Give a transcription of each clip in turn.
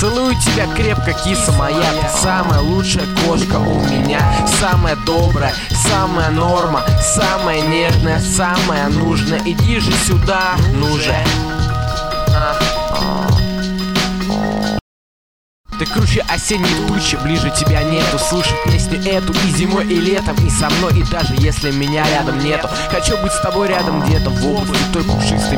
Целую тебя крепко, киса моя. Ты самая лучшая кошка у меня. Самая добрая, самая норма Самая нежная, самая нужная. Иди же сюда, ну же. Ты круче осенней тучи, ближе тебя нету. Слушай песню эту и зимой, и летом И со мной, и даже если меня рядом нету. Хочу быть с тобой рядом где-то в области той пушистой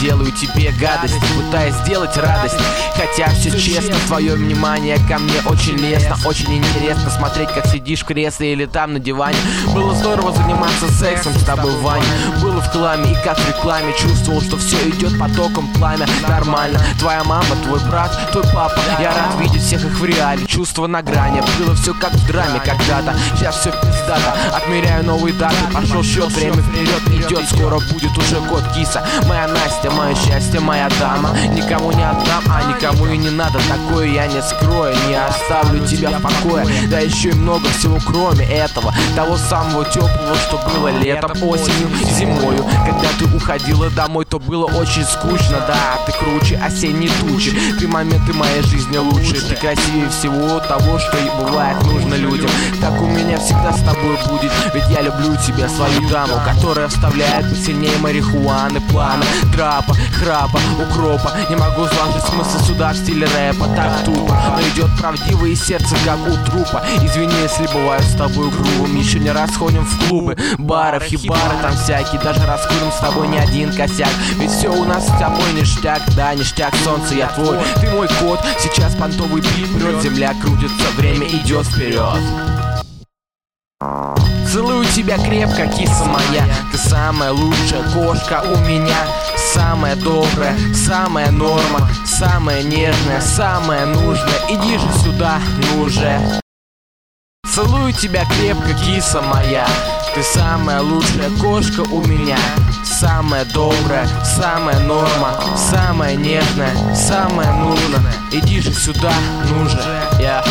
Делаю тебе гадость, пытаясь сделать радость. Хотя все честно, твое внимание ко мне очень лестно Очень интересно смотреть, как сидишь в кресле или там на диване. Было здорово заниматься сексом с тобой, Ваня. Было в кламе и как в рекламе. Чувствовал, что все идет потоком пламя. Нормально, твоя мама, твой брат, твой папа. Я рад видеть всех их в реале. Чувство на грани, было все как в драме когда-то. Сейчас все пиздато, отмеряю новые даты. Пошел счет, время вперед идет Скоро будет уже год киса. Моя Настя, мое счастье, моя дама. Никому не отдам, а никому и не надо. Такое я не скрою, не оставлю тебя в покое. Да еще и много всего кроме этого. Того самого теплого, что было летом, осенью, зимою. Когда ты уходила домой, то было очень скучно. Да, ты круче осенней тучи. Ты моменты моей жизни лучше. Ты красивее всего того, что и бывает нужно людям. Так у меня всегда с тобой будет Люблю тебя, свою даму Которая вставляет посильнее марихуаны Плана, трапа, храпа, укропа. Не могу сложить смысл сюда в стиле рэпа. Так тупо, но идет правдивое сердце, как у трупа. Извини, если бываю с тобой грубым. Еще не раз ходим в клубы, бары, хибары там всякие. Даже раскурим с тобой не один косяк. Ведь все у нас с тобой ништяк, да, ништяк. Солнце, я твой, ты мой кот. Сейчас понтовый бит прет Земля крутится, время идет вперед Целую тебя крепко, киса моя. Ты самая лучшая кошка у меня. Самая добрая, самая норма Самая нежная, самая нужная. Иди же сюда, ну же. Целую тебя крепко, киса моя. Ты самая лучшая кошка у меня. Самая добрая, самая норма Самая нежная, самая нужная. Иди же сюда, ну же, я